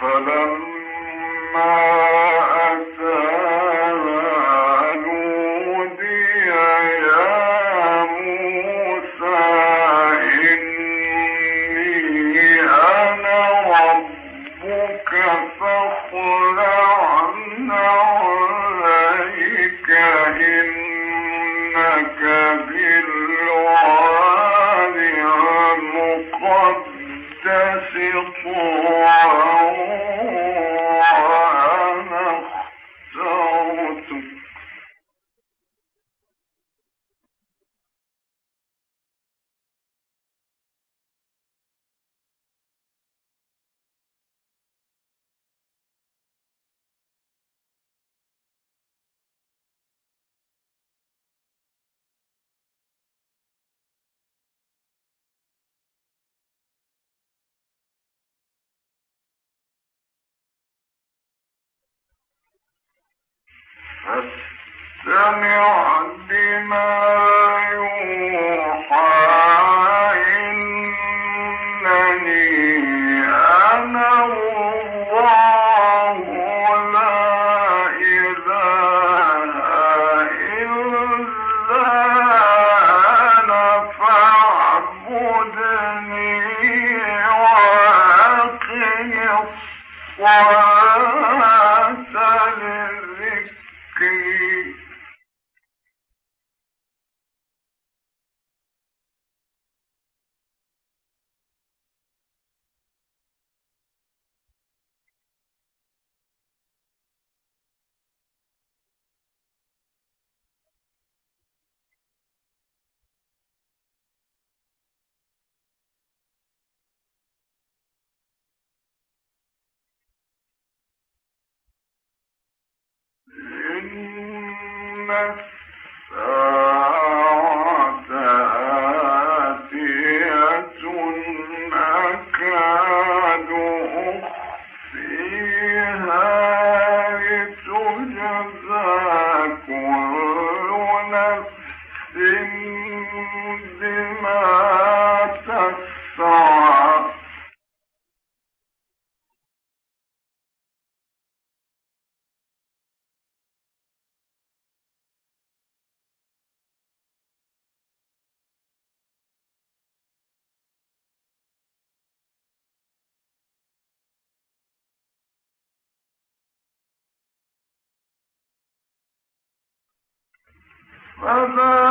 فلم فاستمع إن فلا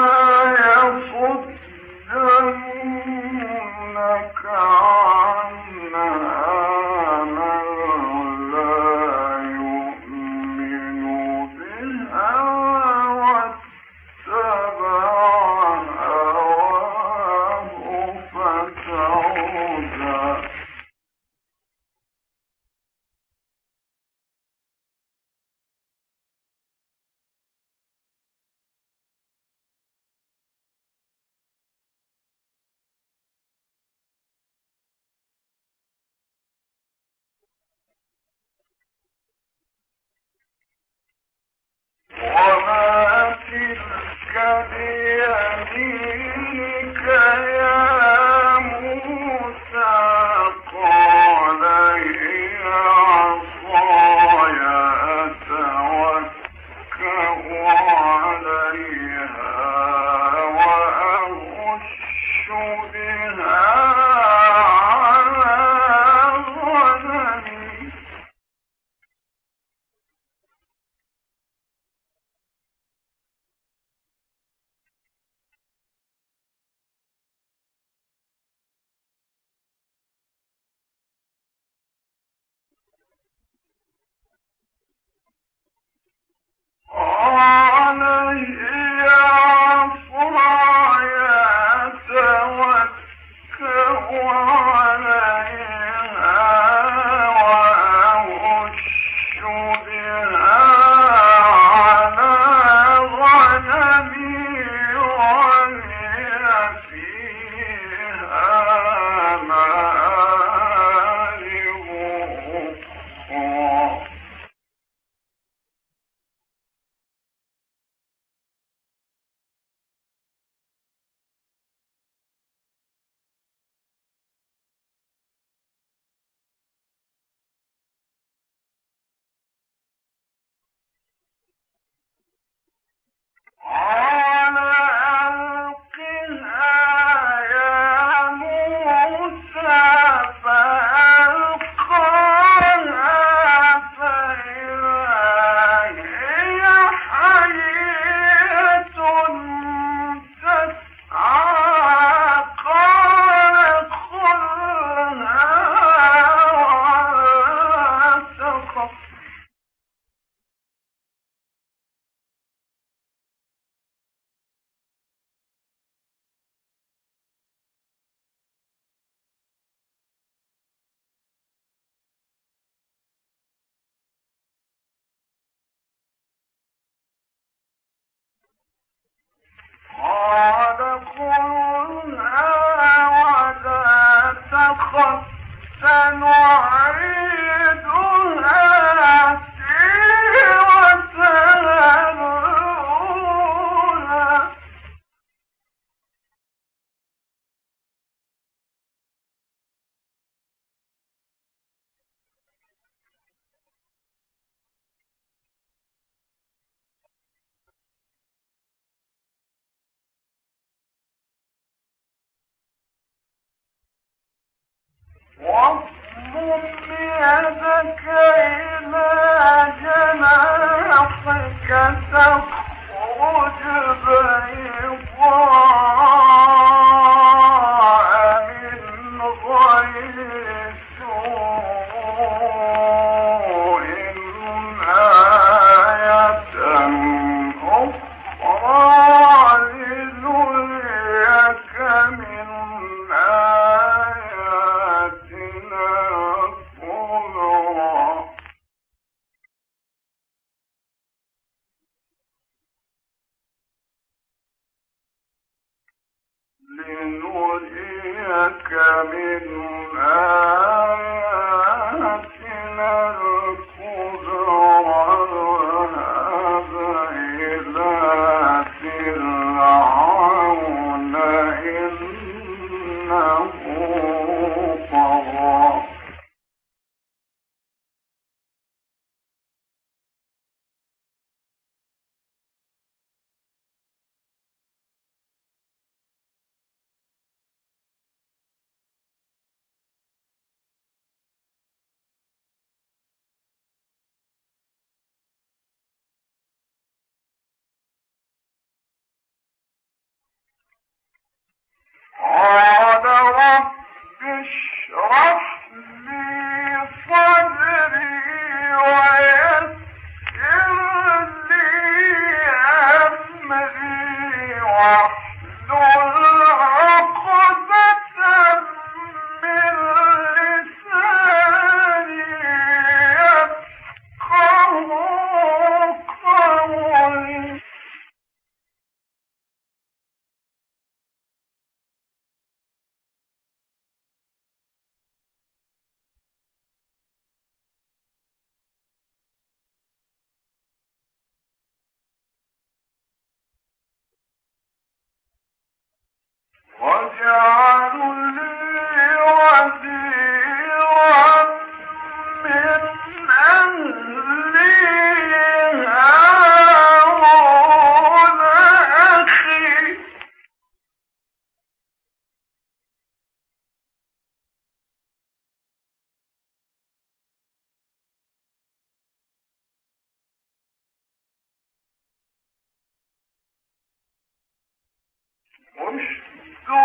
All right.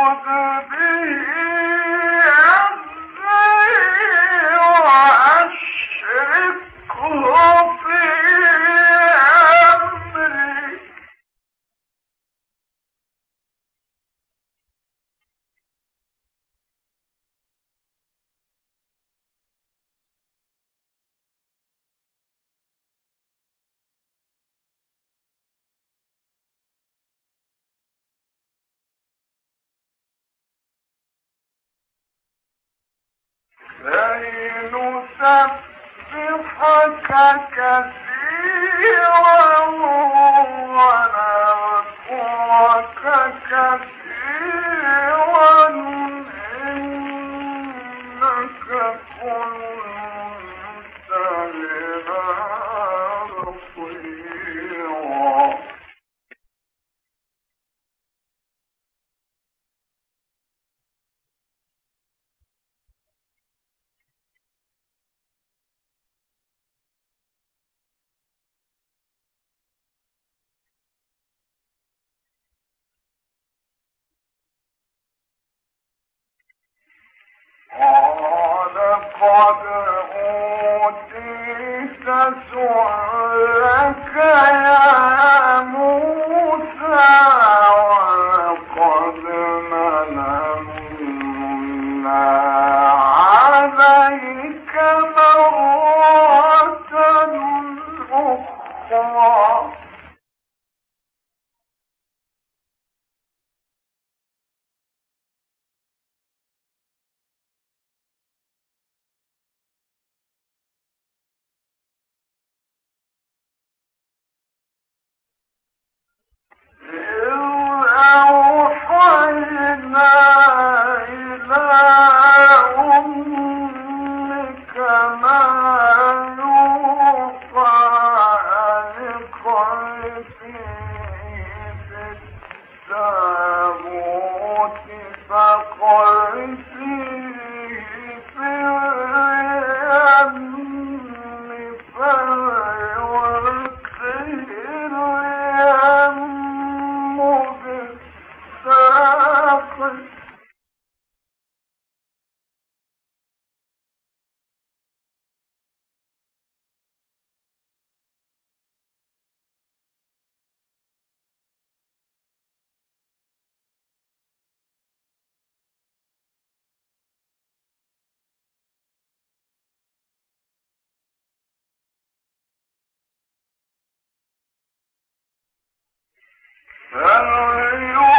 the ونسبحك كثيرا ونذكرك كثيرا إنك كنت on Hallelujah.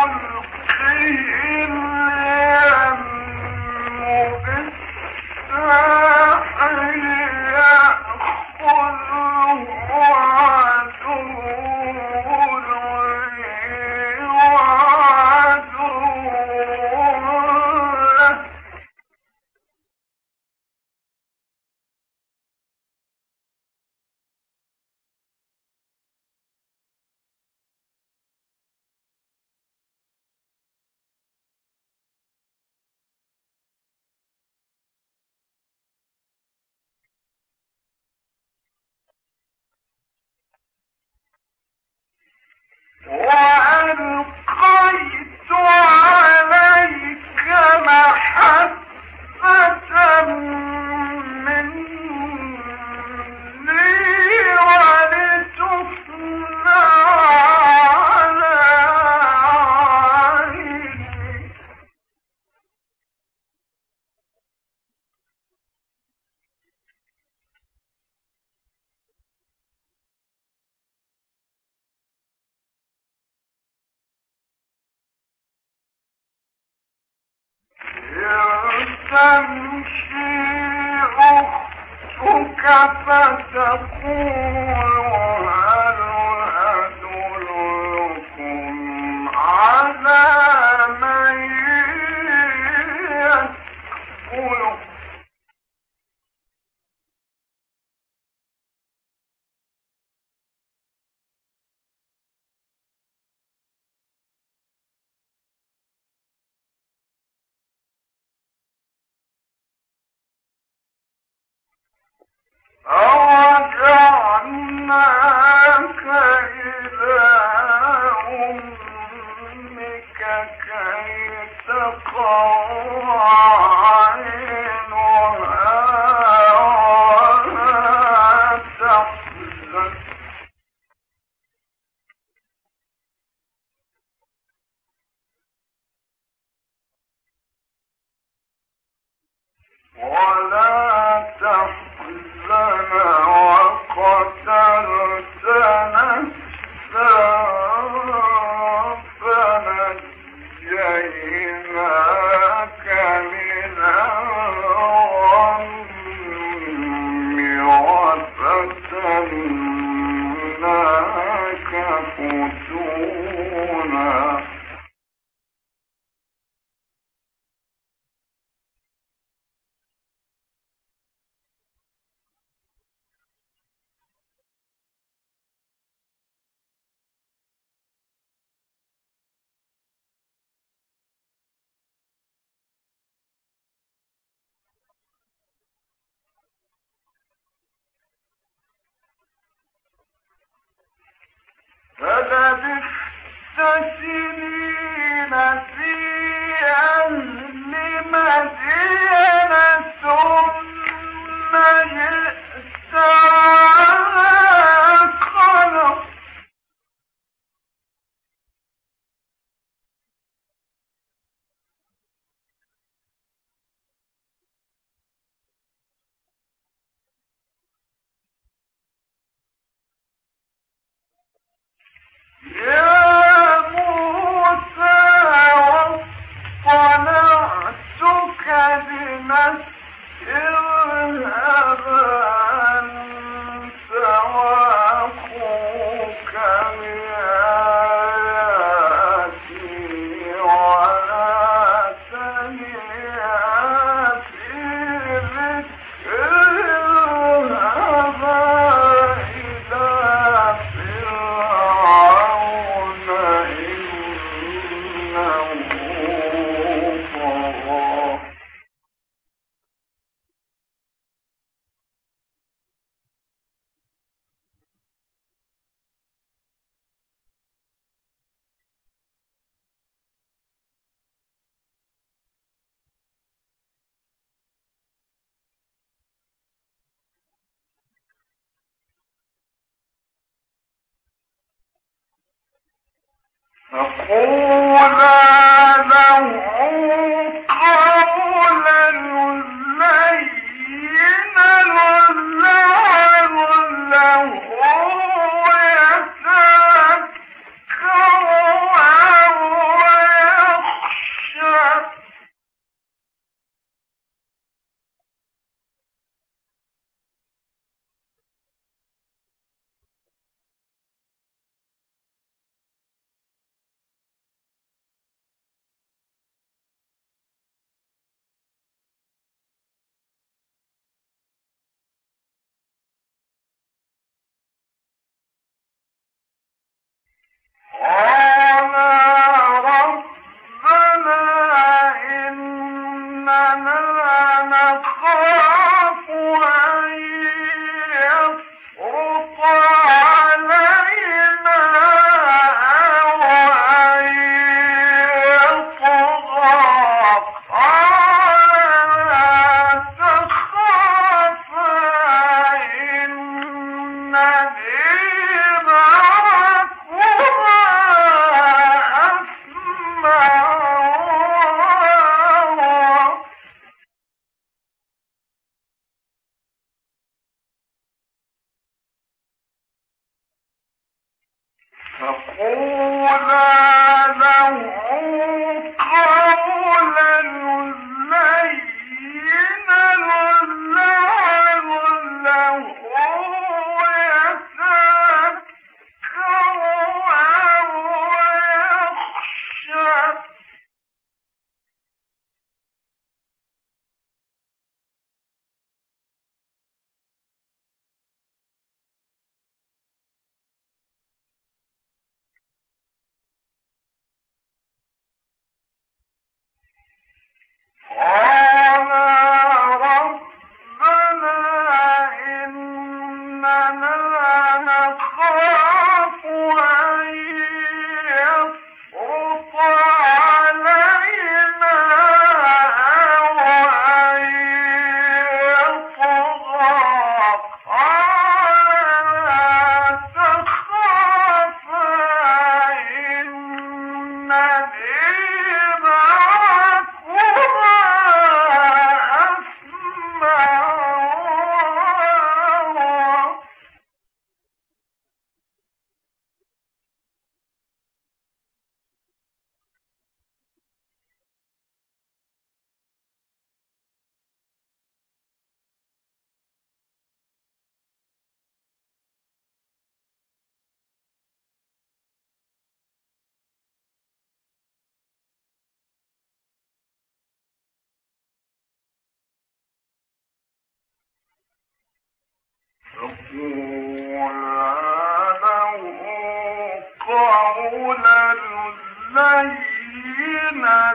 فقولا له Oh, no. ಸಾಧಿಸುವ قولا لينا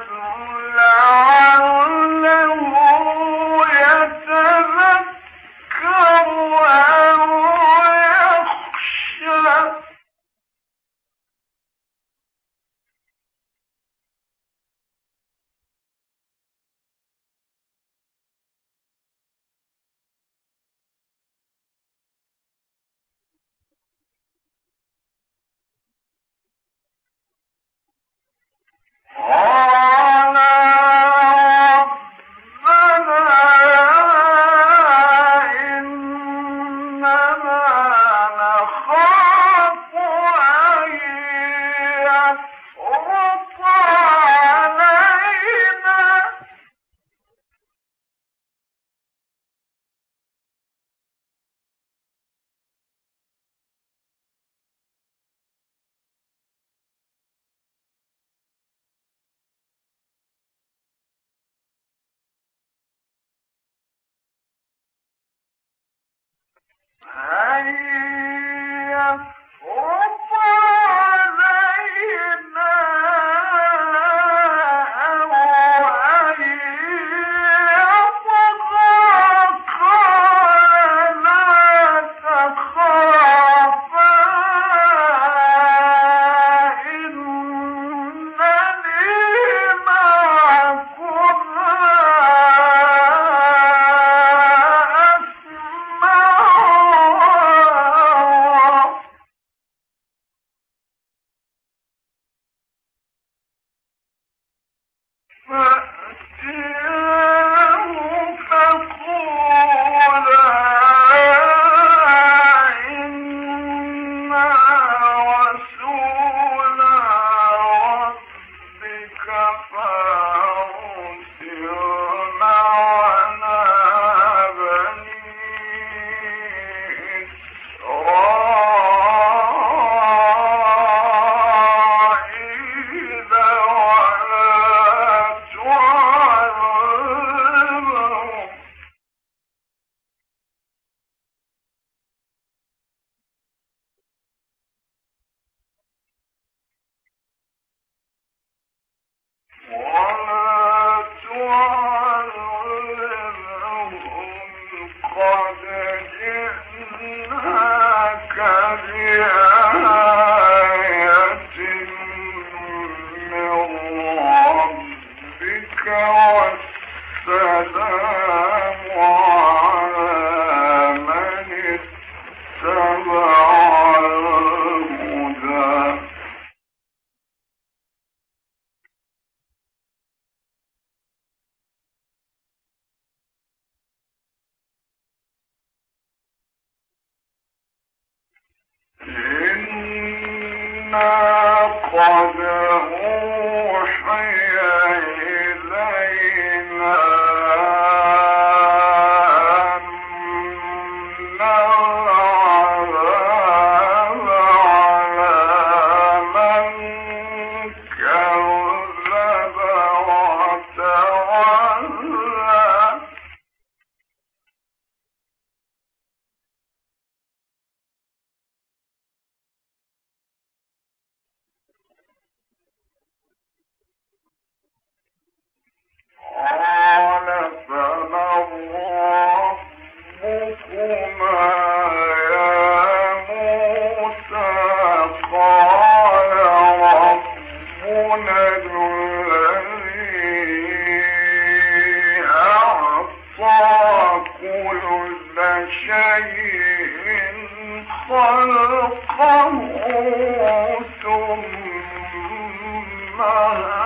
small